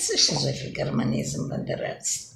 Jesteś, że germanizm będę raz.